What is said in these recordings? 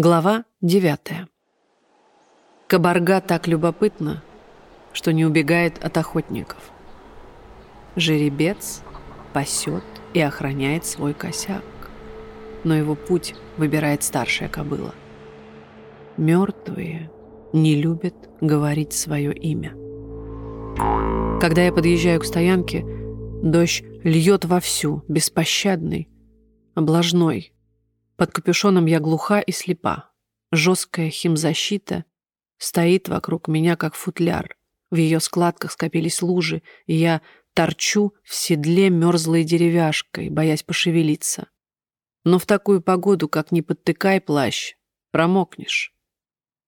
Глава девятая. Кабарга так любопытна, что не убегает от охотников. Жеребец пасет и охраняет свой косяк, но его путь выбирает старшая кобыла. Мертвые не любят говорить свое имя. Когда я подъезжаю к стоянке, дождь льет вовсю, беспощадный, облажной. Под капюшоном я глуха и слепа. Жесткая химзащита стоит вокруг меня, как футляр. В ее складках скопились лужи, и я торчу в седле мерзлой деревяшкой, боясь пошевелиться. Но в такую погоду, как не подтыкай плащ, промокнешь.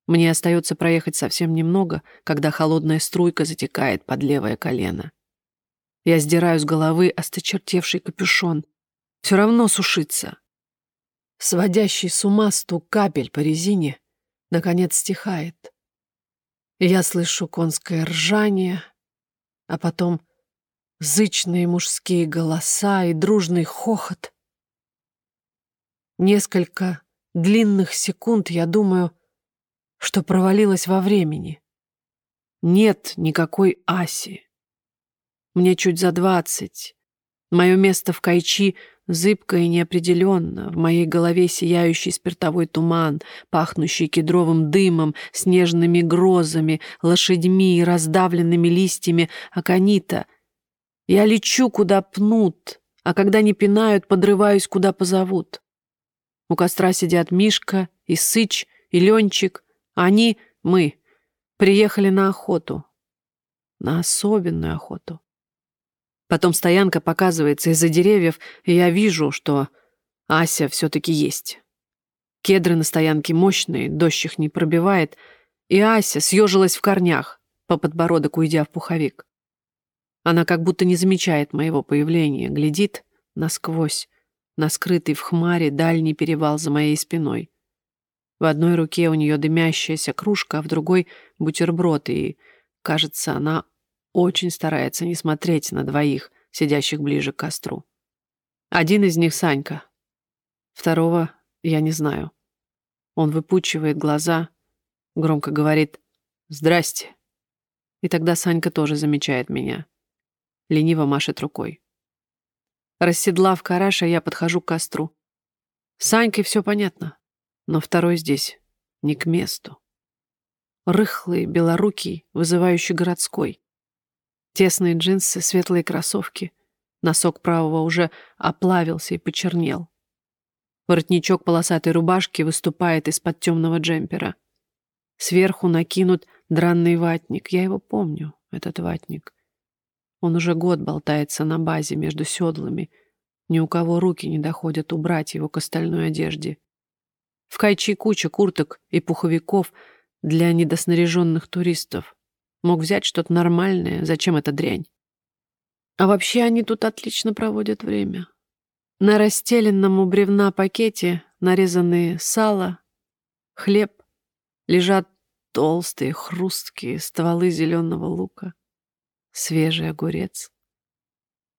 Мне остается проехать совсем немного, когда холодная струйка затекает под левое колено. Я сдираю с головы осточертевший капюшон. Все равно сушится. Сводящий с ума стук капель по резине наконец стихает. Я слышу конское ржание, а потом зычные мужские голоса и дружный хохот. Несколько длинных секунд я думаю, что провалилась во времени. Нет никакой Аси. Мне чуть за двадцать. Мое место в Кайчи зыбко и неопределенно. В моей голове сияющий спиртовой туман, пахнущий кедровым дымом, снежными грозами, лошадьми и раздавленными листьями аконита. Я лечу, куда пнут, а когда не пинают, подрываюсь, куда позовут. У костра сидят Мишка и Сыч и Ленчик. Они, мы, приехали на охоту. На особенную охоту. Потом стоянка показывается из-за деревьев, и я вижу, что Ася все-таки есть. Кедры на стоянке мощные, дождь их не пробивает, и Ася съежилась в корнях, по подбородок уйдя в пуховик. Она как будто не замечает моего появления, глядит насквозь, на скрытый в хмаре дальний перевал за моей спиной. В одной руке у нее дымящаяся кружка, а в другой — бутерброд, и, кажется, она очень старается не смотреть на двоих, сидящих ближе к костру. Один из них — Санька. Второго я не знаю. Он выпучивает глаза, громко говорит «Здрасте». И тогда Санька тоже замечает меня. Лениво машет рукой. Расседлав караша, я подхожу к костру. С Санькой все понятно, но второй здесь не к месту. Рыхлый, белорукий, вызывающий городской. Тесные джинсы, светлые кроссовки. Носок правого уже оплавился и почернел. Воротничок полосатой рубашки выступает из-под темного джемпера. Сверху накинут дранный ватник. Я его помню, этот ватник. Он уже год болтается на базе между седлами. Ни у кого руки не доходят убрать его к остальной одежде. В кайчи куча курток и пуховиков для недоснаряженных туристов. Мог взять что-то нормальное. Зачем эта дрянь? А вообще они тут отлично проводят время. На расстеленном у бревна пакете нарезанные сало, хлеб, лежат толстые, хрусткие стволы зеленого лука, свежий огурец.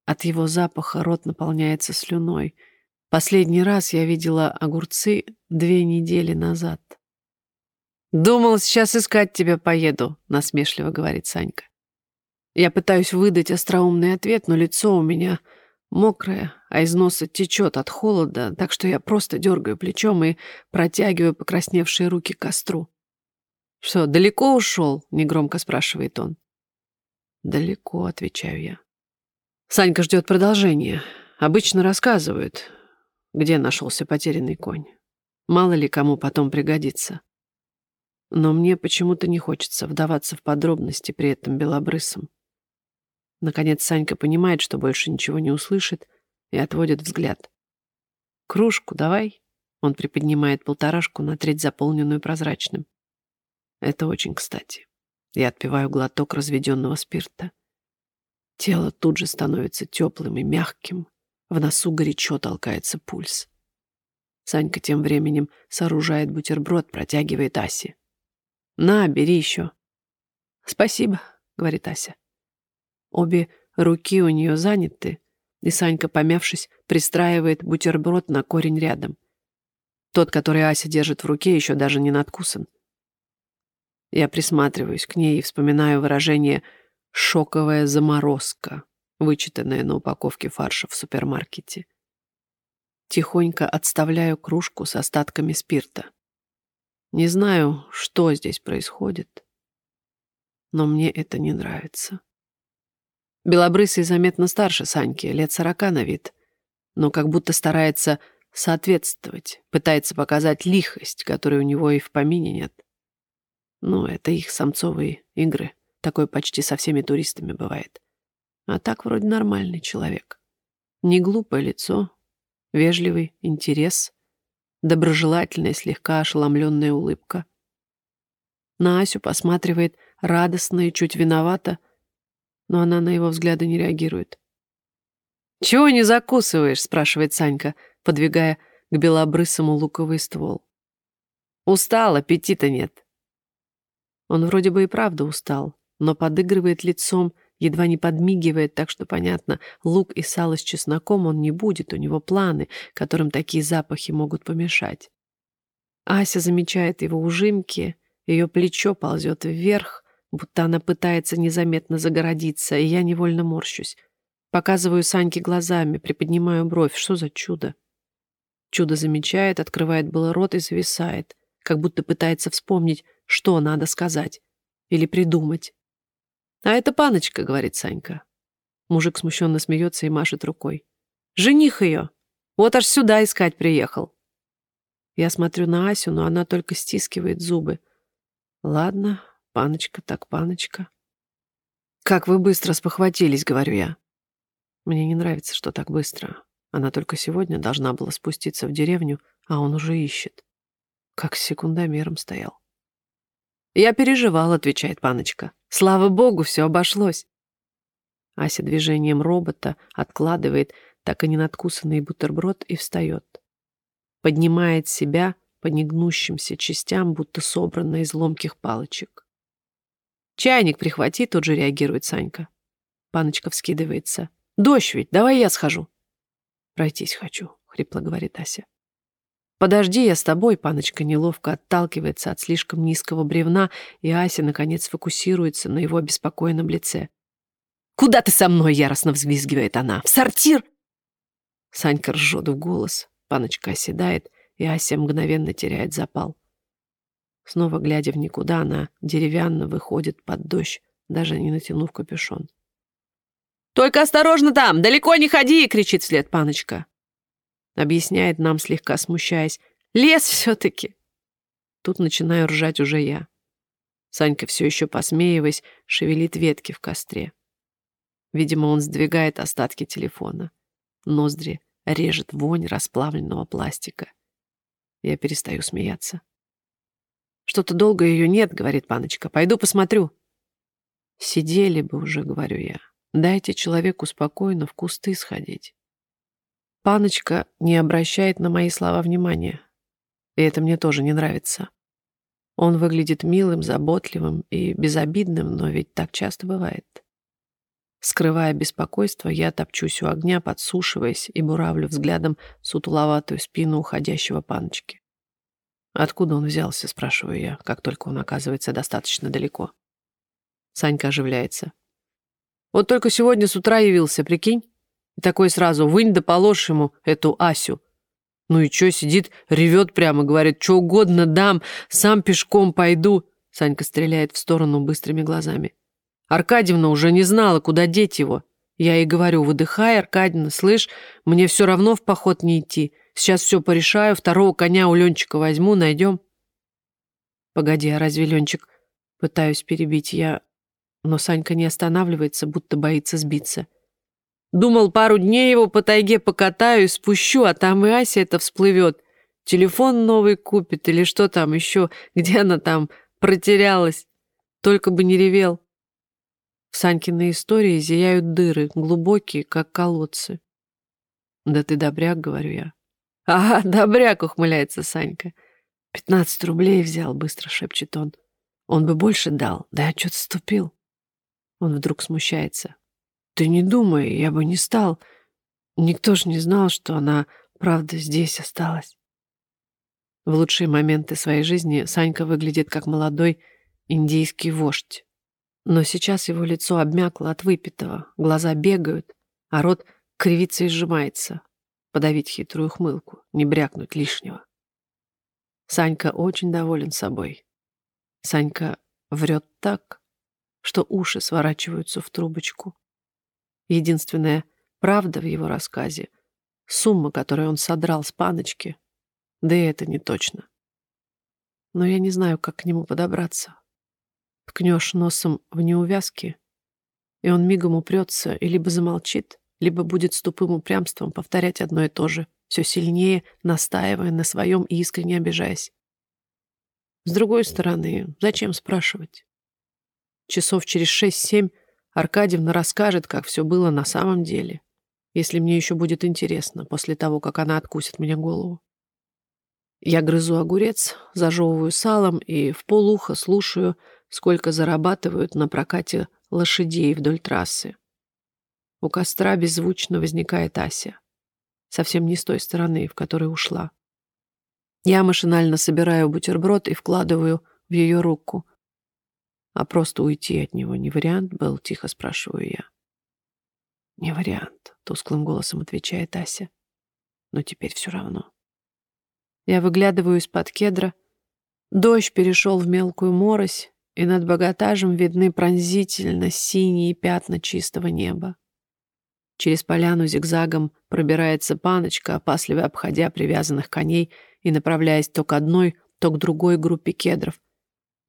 От его запаха рот наполняется слюной. Последний раз я видела огурцы две недели назад. «Думал, сейчас искать тебя поеду», — насмешливо говорит Санька. Я пытаюсь выдать остроумный ответ, но лицо у меня мокрое, а из носа течет от холода, так что я просто дергаю плечом и протягиваю покрасневшие руки к костру. «Что, далеко ушел?» — негромко спрашивает он. «Далеко», — отвечаю я. Санька ждет продолжения. Обычно рассказывают, где нашелся потерянный конь. Мало ли кому потом пригодится. Но мне почему-то не хочется вдаваться в подробности при этом белобрысом. Наконец Санька понимает, что больше ничего не услышит, и отводит взгляд. «Кружку давай?» Он приподнимает полторашку на треть заполненную прозрачным. Это очень кстати. Я отпиваю глоток разведенного спирта. Тело тут же становится теплым и мягким. В носу горячо толкается пульс. Санька тем временем сооружает бутерброд, протягивает Асе. На, бери еще. Спасибо, говорит Ася. Обе руки у нее заняты, и Санька, помявшись, пристраивает бутерброд на корень рядом. Тот, который Ася держит в руке, еще даже не надкусан. Я присматриваюсь к ней и вспоминаю выражение «шоковая заморозка», вычитанное на упаковке фарша в супермаркете. Тихонько отставляю кружку с остатками спирта. Не знаю, что здесь происходит, но мне это не нравится. Белобрысый заметно старше Саньки, лет сорока на вид, но как будто старается соответствовать, пытается показать лихость, которой у него и в помине нет. Ну, это их самцовые игры. Такое почти со всеми туристами бывает. А так вроде нормальный человек. Не глупое лицо, вежливый интерес, доброжелательная, слегка ошеломленная улыбка. На Асю посматривает радостно и чуть виновата, но она на его взгляды не реагирует. «Чего не закусываешь?» — спрашивает Санька, подвигая к белобрысому луковый ствол. «Устал, аппетита нет». Он вроде бы и правда устал, но подыгрывает лицом, едва не подмигивает, так что понятно, лук и сало с чесноком он не будет, у него планы, которым такие запахи могут помешать. Ася замечает его ужимки, ее плечо ползет вверх, будто она пытается незаметно загородиться, и я невольно морщусь. Показываю Саньке глазами, приподнимаю бровь. Что за чудо? Чудо замечает, открывает было рот и зависает, как будто пытается вспомнить, что надо сказать или придумать. «А это паночка», — говорит Санька. Мужик смущенно смеется и машет рукой. «Жених ее! Вот аж сюда искать приехал!» Я смотрю на Асю, но она только стискивает зубы. «Ладно, паночка так паночка». «Как вы быстро спохватились», — говорю я. Мне не нравится, что так быстро. Она только сегодня должна была спуститься в деревню, а он уже ищет. Как с секундомером стоял. «Я переживал», — отвечает паночка. «Слава богу, все обошлось». Ася движением робота откладывает так и не надкусанный бутерброд и встает. Поднимает себя по негнущимся частям, будто собранно из ломких палочек. «Чайник прихвати», — тут же реагирует Санька. Паночка вскидывается. «Дождь ведь, давай я схожу». «Пройтись хочу», — хрипло говорит Ася. «Подожди, я с тобой», — паночка неловко отталкивается от слишком низкого бревна, и Ася, наконец, фокусируется на его обеспокоенном лице. «Куда ты со мной?» — яростно взвизгивает она. «В сортир!» Санька ржет в голос, паночка оседает, и Ася мгновенно теряет запал. Снова глядя в никуда, она деревянно выходит под дождь, даже не натянув капюшон. «Только осторожно там! Далеко не ходи!» — кричит вслед паночка. Объясняет нам, слегка смущаясь. Лес все-таки. Тут начинаю ржать уже я. Санька, все еще посмеиваясь, шевелит ветки в костре. Видимо, он сдвигает остатки телефона. Ноздри режет вонь расплавленного пластика. Я перестаю смеяться. «Что-то долго ее нет», — говорит паночка. «Пойду посмотрю». «Сидели бы уже», — говорю я. «Дайте человеку спокойно в кусты сходить». Паночка не обращает на мои слова внимания. И это мне тоже не нравится. Он выглядит милым, заботливым и безобидным, но ведь так часто бывает. Скрывая беспокойство, я топчусь у огня, подсушиваясь и буравлю взглядом сутуловатую спину уходящего паночки. «Откуда он взялся?» — спрашиваю я, как только он оказывается достаточно далеко. Санька оживляется. «Вот только сегодня с утра явился, прикинь?» И такой сразу, вынь да положь ему эту Асю. Ну и чё, сидит, ревет прямо, говорит, что угодно дам, сам пешком пойду. Санька стреляет в сторону быстрыми глазами. Аркадьевна уже не знала, куда деть его. Я ей говорю, выдыхай, Аркадьевна, слышь, мне все равно в поход не идти. Сейчас все порешаю, второго коня у Ленчика возьму, найдем. Погоди, а разве Ленчик? Пытаюсь перебить я, но Санька не останавливается, будто боится сбиться. Думал, пару дней его по тайге покатаю и спущу, а там и Ася это всплывет. Телефон новый купит или что там еще, где она там протерялась. Только бы не ревел. В Санькиной истории зияют дыры, глубокие, как колодцы. «Да ты добряк», — говорю я. «Ага, добряк», — ухмыляется Санька. «Пятнадцать рублей взял», — быстро шепчет он. «Он бы больше дал, да я что-то ступил». Он вдруг смущается. Ты не думай, я бы не стал. Никто ж не знал, что она, правда, здесь осталась. В лучшие моменты своей жизни Санька выглядит как молодой индийский вождь. Но сейчас его лицо обмякло от выпитого, глаза бегают, а рот кривится и сжимается. Подавить хитрую хмылку, не брякнуть лишнего. Санька очень доволен собой. Санька врет так, что уши сворачиваются в трубочку. Единственная правда в его рассказе — сумма, которую он содрал с паночки, да и это не точно. Но я не знаю, как к нему подобраться. Ткнешь носом в неувязки, и он мигом упрется и либо замолчит, либо будет с тупым упрямством повторять одно и то же, все сильнее настаивая на своем и искренне обижаясь. С другой стороны, зачем спрашивать? Часов через шесть-семь Аркадьевна расскажет, как все было на самом деле, если мне еще будет интересно, после того, как она откусит мне голову. Я грызу огурец, зажевываю салом и в полуха слушаю, сколько зарабатывают на прокате лошадей вдоль трассы. У костра беззвучно возникает Ася. Совсем не с той стороны, в которой ушла. Я машинально собираю бутерброд и вкладываю в ее руку. А просто уйти от него не вариант был, тихо спрашиваю я. Не вариант, тусклым голосом отвечает Ася. Но теперь все равно. Я выглядываю из-под кедра. Дождь перешел в мелкую морось, и над богатажем видны пронзительно синие пятна чистого неба. Через поляну зигзагом пробирается паночка, опасливо обходя привязанных коней и направляясь то к одной, то к другой группе кедров.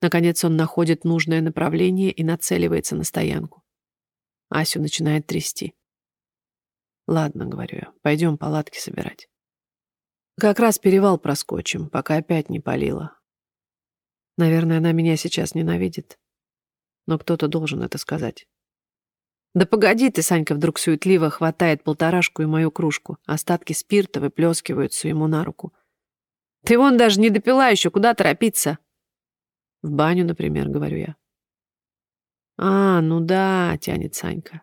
Наконец он находит нужное направление и нацеливается на стоянку. Асю начинает трясти. «Ладно», — говорю я, — «пойдем палатки собирать». Как раз перевал проскочим, пока опять не палило. Наверное, она меня сейчас ненавидит. Но кто-то должен это сказать. «Да погоди ты!» — Санька вдруг суетливо хватает полторашку и мою кружку. Остатки спирта выплескиваются ему на руку. «Ты вон даже не допила еще, куда торопиться?» «В баню, например», — говорю я. «А, ну да», — тянет Санька.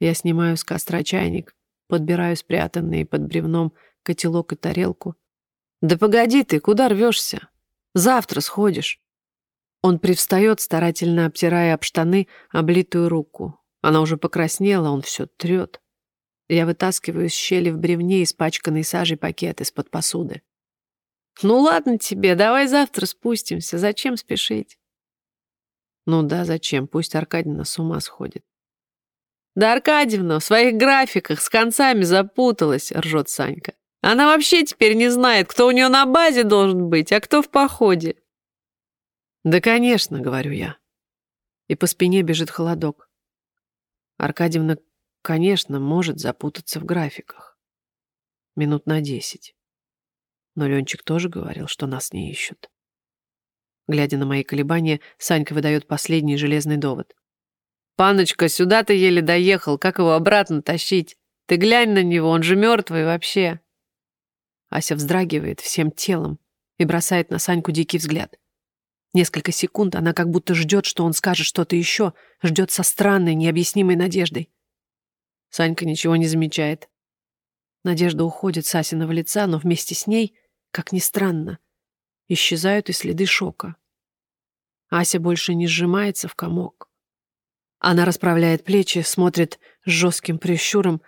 Я снимаю с костра чайник, подбираю спрятанные под бревном котелок и тарелку. «Да погоди ты, куда рвешься? Завтра сходишь». Он привстает, старательно обтирая об штаны облитую руку. Она уже покраснела, он все трет. Я вытаскиваю из щели в бревне испачканный сажей пакет из-под посуды. «Ну ладно тебе, давай завтра спустимся. Зачем спешить?» «Ну да, зачем? Пусть Аркадьевна с ума сходит». «Да Аркадьевна в своих графиках с концами запуталась», — ржет Санька. Она вообще теперь не знает, кто у нее на базе должен быть, а кто в походе. Да, конечно, говорю я. И по спине бежит холодок. Аркадьевна, конечно, может запутаться в графиках. Минут на десять. Но Ленчик тоже говорил, что нас не ищут. Глядя на мои колебания, Санька выдает последний железный довод. «Паночка, сюда ты еле доехал, как его обратно тащить? Ты глянь на него, он же мертвый вообще». Ася вздрагивает всем телом и бросает на Саньку дикий взгляд. Несколько секунд она как будто ждет, что он скажет что-то еще, ждет со странной, необъяснимой надеждой. Санька ничего не замечает. Надежда уходит с Асиного лица, но вместе с ней, как ни странно, исчезают и следы шока. Ася больше не сжимается в комок. Она расправляет плечи, смотрит с жестким прищуром,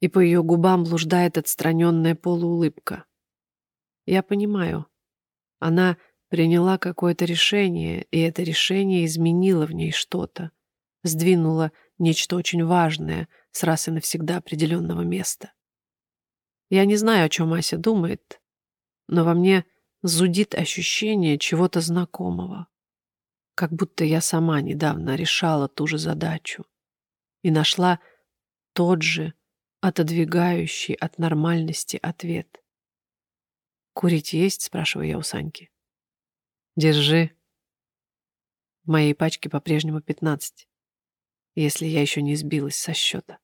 и по ее губам блуждает отстраненная полуулыбка. Я понимаю. Она приняла какое-то решение, и это решение изменило в ней что-то, сдвинуло нечто очень важное с раз и навсегда определенного места. Я не знаю, о чем Ася думает, но во мне зудит ощущение чего-то знакомого. Как будто я сама недавно решала ту же задачу и нашла тот же отодвигающий от нормальности ответ. «Курить есть?» — спрашиваю я у Саньки. «Держи». В моей пачке по-прежнему пятнадцать, если я еще не сбилась со счета.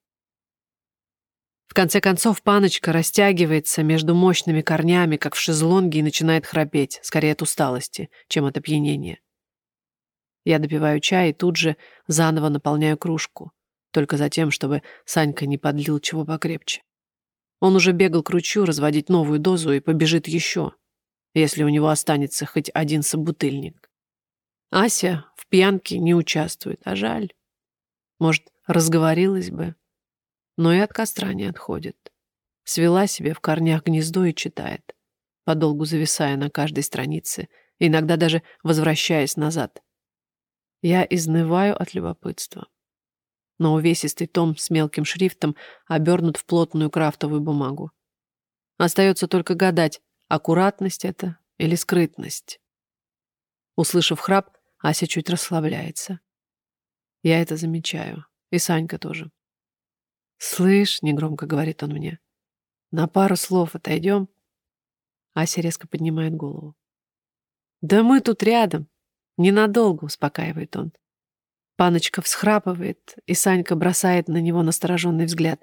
Конце концов, паночка растягивается между мощными корнями, как в шезлонге, и начинает храпеть, скорее от усталости, чем от опьянения. Я допиваю чай и тут же заново наполняю кружку только за тем, чтобы Санька не подлил чего покрепче. Он уже бегал к ручью разводить новую дозу и побежит еще. если у него останется хоть один собутыльник. Ася в пьянке не участвует, а жаль. Может, разговорилась бы, но и от костра не отходит. Свела себе в корнях гнездо и читает, подолгу зависая на каждой странице, иногда даже возвращаясь назад. Я изнываю от любопытства. Но увесистый том с мелким шрифтом обернут в плотную крафтовую бумагу. Остается только гадать, аккуратность это или скрытность. Услышав храп, Ася чуть расслабляется. Я это замечаю. И Санька тоже. «Слышь», — негромко говорит он мне, — «на пару слов отойдем?» Ася резко поднимает голову. «Да мы тут рядом. Ненадолго», — успокаивает он. Паночка всхрапывает, и Санька бросает на него настороженный взгляд.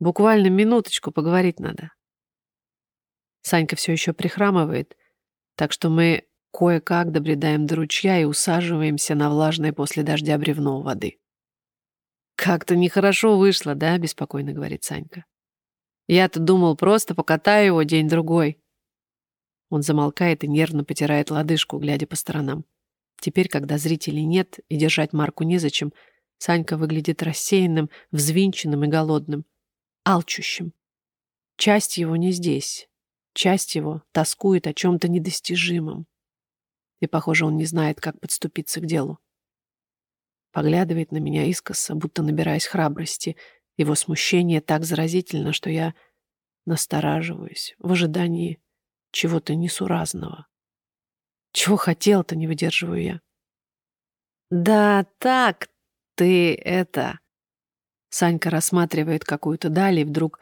«Буквально минуточку поговорить надо». Санька все еще прихрамывает, так что мы кое-как добредаем до ручья и усаживаемся на влажное после дождя бревно воды. «Как-то нехорошо вышло, да?» — беспокойно говорит Санька. «Я-то думал, просто покатаю его день-другой». Он замолкает и нервно потирает лодыжку, глядя по сторонам. Теперь, когда зрителей нет и держать марку незачем, Санька выглядит рассеянным, взвинченным и голодным, алчущим. Часть его не здесь. Часть его тоскует о чем-то недостижимом. И, похоже, он не знает, как подступиться к делу. Поглядывает на меня искоса, будто набираясь храбрости. Его смущение так заразительно, что я настораживаюсь в ожидании чего-то несуразного. Чего хотел-то, не выдерживаю я. «Да так, ты это...» Санька рассматривает какую-то даль и вдруг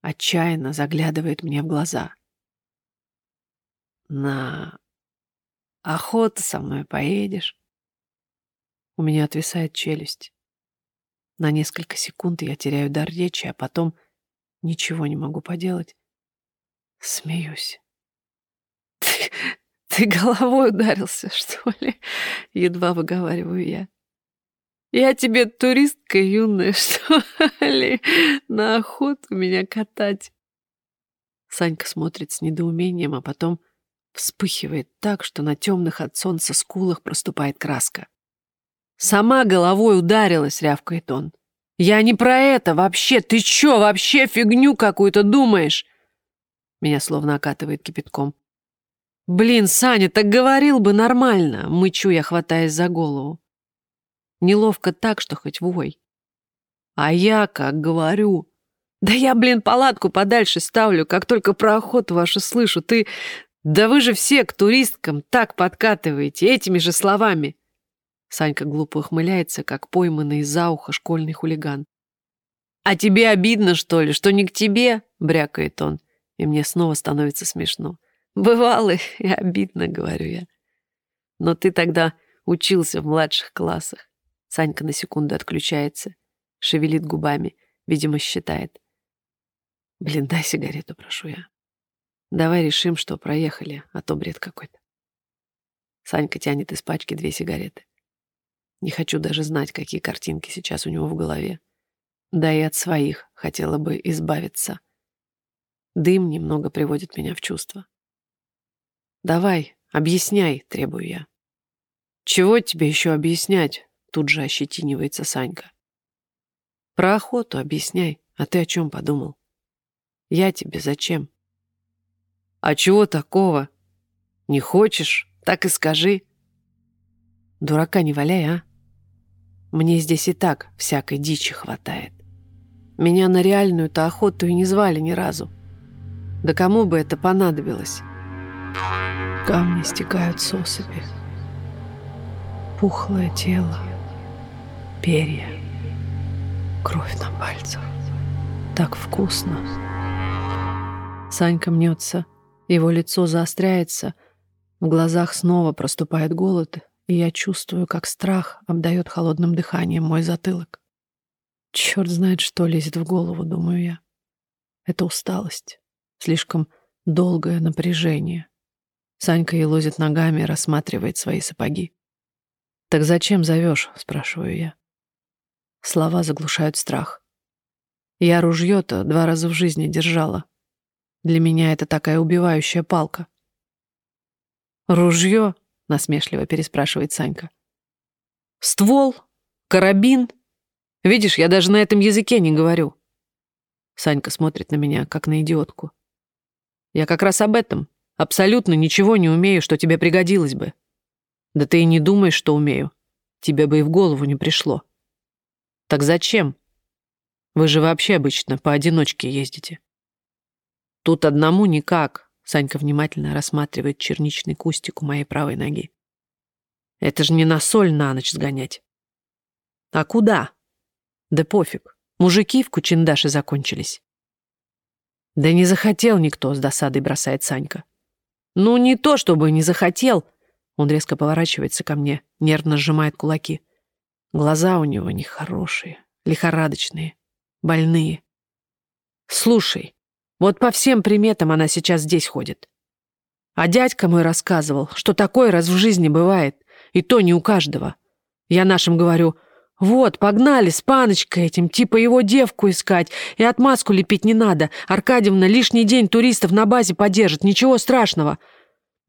отчаянно заглядывает мне в глаза. «На охоту со мной поедешь?» У меня отвисает челюсть. На несколько секунд я теряю дар речи, а потом ничего не могу поделать. Смеюсь. Ты, ты головой ударился, что ли? Едва выговариваю я. Я тебе туристка юная, что ли? На охоту меня катать. Санька смотрит с недоумением, а потом вспыхивает так, что на темных от солнца скулах проступает краска. «Сама головой ударилась», — рявкает он. «Я не про это вообще. Ты чё, вообще фигню какую-то думаешь?» Меня словно окатывает кипятком. «Блин, Саня, так говорил бы нормально», — мычу я, хватаясь за голову. Неловко так, что хоть вой. А я как говорю. Да я, блин, палатку подальше ставлю, как только про охоту вашу слышу. Ты... Да вы же все к туристкам так подкатываете этими же словами. Санька глупо ухмыляется, как пойманный за ухо школьный хулиган. «А тебе обидно, что ли, что не к тебе?» — брякает он. И мне снова становится смешно. «Бывало и обидно», — говорю я. «Но ты тогда учился в младших классах». Санька на секунду отключается, шевелит губами, видимо, считает. «Блин, дай сигарету, прошу я. Давай решим, что проехали, а то бред какой-то». Санька тянет из пачки две сигареты. Не хочу даже знать, какие картинки сейчас у него в голове. Да и от своих хотела бы избавиться. Дым немного приводит меня в чувство. «Давай, объясняй», — требую я. «Чего тебе еще объяснять?» — тут же ощетинивается Санька. «Про охоту объясняй, а ты о чем подумал? Я тебе зачем?» «А чего такого? Не хочешь? Так и скажи». «Дурака не валяй, а?» Мне здесь и так всякой дичи хватает. Меня на реальную-то охоту и не звали ни разу. Да кому бы это понадобилось? Камни стекают с осыпи. Пухлое тело, перья, кровь на пальцах. Так вкусно. Санька мнется, его лицо заостряется, в глазах снова проступает голод, и я чувствую, как страх обдает холодным дыханием мой затылок. Черт знает, что лезет в голову, думаю я. Это усталость, слишком долгое напряжение. Санька елозит ногами, рассматривает свои сапоги. «Так зачем зовешь?» — спрашиваю я. Слова заглушают страх. Я ружье-то два раза в жизни держала. Для меня это такая убивающая палка. «Ружье?» — насмешливо переспрашивает Санька. «Ствол? Карабин? Видишь, я даже на этом языке не говорю». Санька смотрит на меня, как на идиотку. «Я как раз об этом. Абсолютно ничего не умею, что тебе пригодилось бы. Да ты и не думаешь, что умею. Тебе бы и в голову не пришло. Так зачем? Вы же вообще обычно поодиночке ездите». «Тут одному никак», Санька внимательно рассматривает черничный кустик у моей правой ноги. Это же не на соль на ночь сгонять. А куда? Да пофиг. Мужики в Кучиндаше закончились. Да не захотел никто, с досадой бросает Санька. Ну, не то, чтобы не захотел. Он резко поворачивается ко мне, нервно сжимает кулаки. Глаза у него нехорошие, лихорадочные, больные. Слушай, вот по всем приметам она сейчас здесь ходит. А дядька мой рассказывал, что такое раз в жизни бывает, и то не у каждого. Я нашим говорю, вот, погнали с паночкой этим, типа его девку искать, и отмазку лепить не надо. Аркадьевна лишний день туристов на базе подержит, ничего страшного.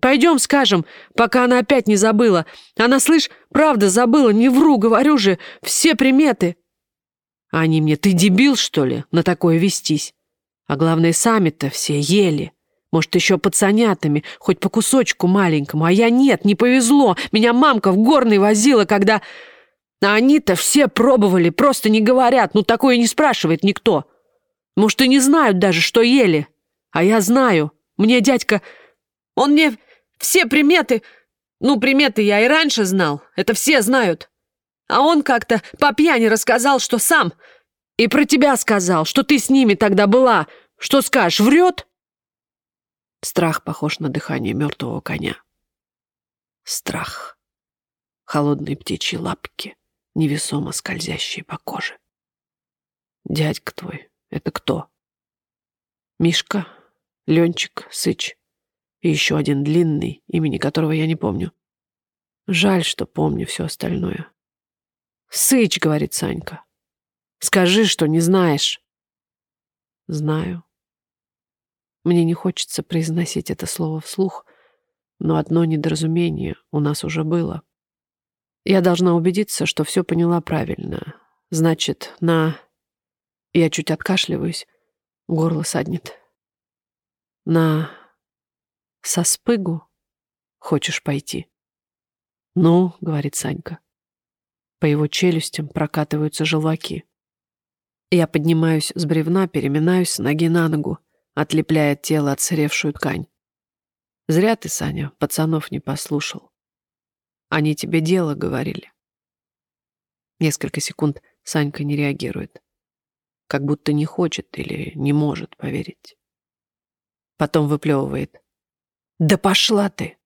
Пойдем, скажем, пока она опять не забыла. Она, слышь, правда забыла, не вру, говорю же, все приметы. они мне, ты дебил, что ли, на такое вестись? А главное, сами-то все ели. Может, еще пацанятами, хоть по кусочку маленькому. А я нет, не повезло. Меня мамка в горный возила, когда... А они-то все пробовали, просто не говорят. Ну, такое не спрашивает никто. Может, и не знают даже, что ели. А я знаю. Мне дядька... Он мне все приметы... Ну, приметы я и раньше знал. Это все знают. А он как-то по пьяни рассказал, что сам... И про тебя сказал, что ты с ними тогда была. Что скажешь, врет?» Страх похож на дыхание мертвого коня. Страх. Холодные птичьи лапки, невесомо скользящие по коже. «Дядька твой, это кто?» «Мишка, Ленчик, Сыч и еще один длинный, имени которого я не помню. Жаль, что помню все остальное». «Сыч», — говорит Санька. «Скажи, что не знаешь». «Знаю», мне не хочется произносить это слово вслух, но одно недоразумение у нас уже было. Я должна убедиться, что все поняла правильно. Значит, на... Я чуть откашливаюсь, горло саднет. На... Соспыгу хочешь пойти? «Ну», — говорит Санька. По его челюстям прокатываются желваки. Я поднимаюсь с бревна, переминаюсь с ноги на ногу отлепляя от тела ткань. Зря ты, Саня, пацанов не послушал. Они тебе дело говорили. Несколько секунд Санька не реагирует. Как будто не хочет или не может поверить. Потом выплевывает. «Да пошла ты!»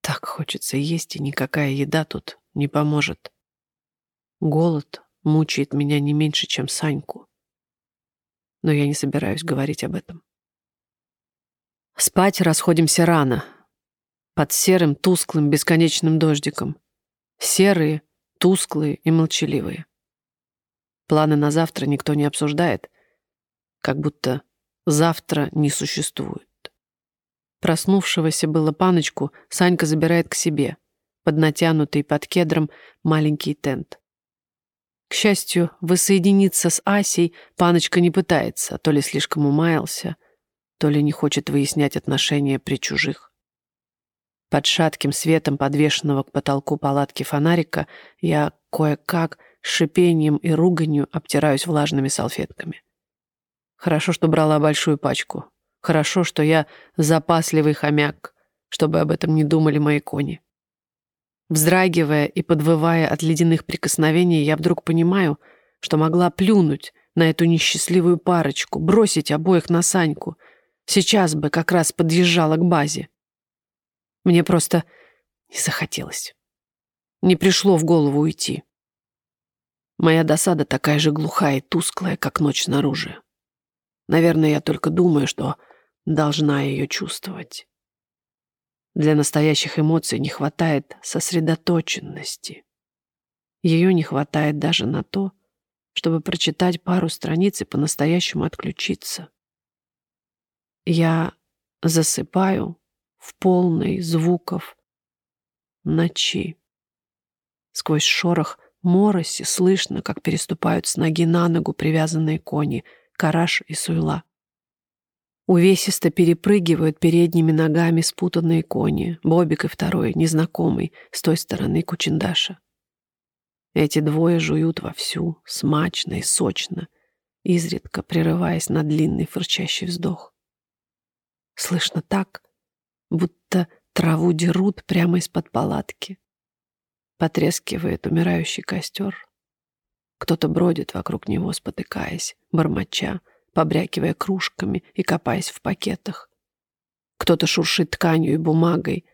Так хочется есть, и никакая еда тут не поможет. Голод мучает меня не меньше, чем Саньку но я не собираюсь говорить об этом. Спать расходимся рано, под серым, тусклым, бесконечным дождиком. Серые, тусклые и молчаливые. Планы на завтра никто не обсуждает, как будто завтра не существует. Проснувшегося было паночку Санька забирает к себе, под натянутый под кедром маленький тент. К счастью, воссоединиться с Асей паночка не пытается, то ли слишком умаялся, то ли не хочет выяснять отношения при чужих. Под шатким светом подвешенного к потолку палатки фонарика я кое-как шипением и руганью обтираюсь влажными салфетками. Хорошо, что брала большую пачку. Хорошо, что я запасливый хомяк, чтобы об этом не думали мои кони. Вздрагивая и подвывая от ледяных прикосновений, я вдруг понимаю, что могла плюнуть на эту несчастливую парочку, бросить обоих на Саньку. Сейчас бы как раз подъезжала к базе. Мне просто не захотелось. Не пришло в голову уйти. Моя досада такая же глухая и тусклая, как ночь снаружи. Наверное, я только думаю, что должна ее чувствовать. Для настоящих эмоций не хватает сосредоточенности. Ее не хватает даже на то, чтобы прочитать пару страниц и по-настоящему отключиться. Я засыпаю в полной звуков ночи. Сквозь шорох мороси слышно, как переступают с ноги на ногу привязанные кони, караш и суйла. Увесисто перепрыгивают передними ногами спутанные кони, Бобик и второй, незнакомый, с той стороны Кучендаша. Эти двое жуют вовсю, смачно и сочно, изредка прерываясь на длинный фырчащий вздох. Слышно так, будто траву дерут прямо из-под палатки. Потрескивает умирающий костер. Кто-то бродит вокруг него, спотыкаясь, бормоча, побрякивая кружками и копаясь в пакетах. Кто-то шуршит тканью и бумагой,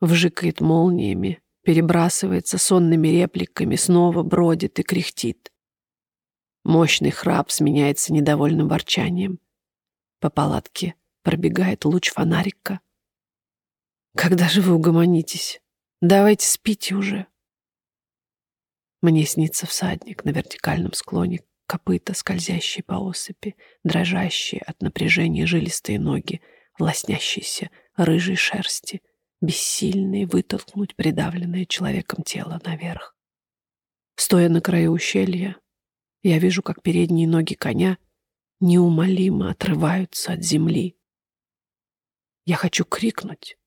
вжикает молниями, перебрасывается сонными репликами, снова бродит и кряхтит. Мощный храп сменяется недовольным ворчанием. По палатке пробегает луч фонарика. «Когда же вы угомонитесь? Давайте спите уже». Мне снится всадник на вертикальном склоне, копыта, скользящие по осыпи, дрожащие от напряжения жилистые ноги, власнящиеся рыжей шерсти, бессильные вытолкнуть придавленное человеком тело наверх. Стоя на краю ущелья, я вижу, как передние ноги коня неумолимо отрываются от земли. Я хочу крикнуть,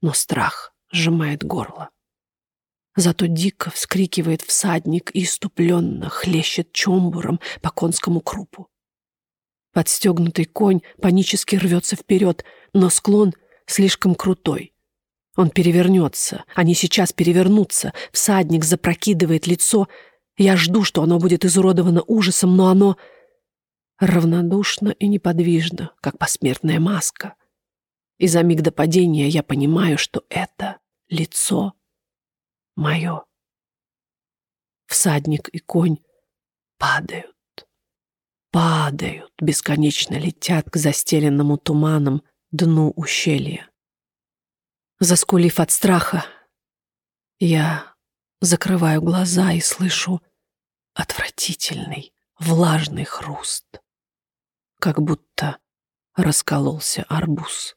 но страх сжимает горло. Зато дико вскрикивает всадник и иступленно хлещет чомбуром по конскому крупу. Подстегнутый конь панически рвется вперед, но склон слишком крутой. Он перевернется, они сейчас перевернутся, всадник запрокидывает лицо. Я жду, что оно будет изуродовано ужасом, но оно равнодушно и неподвижно, как посмертная маска. И за миг до падения я понимаю, что это лицо мое. Всадник и конь падают, падают, бесконечно летят к застеленному туманом дну ущелья. Заскулив от страха, я закрываю глаза и слышу отвратительный влажный хруст, как будто раскололся арбуз.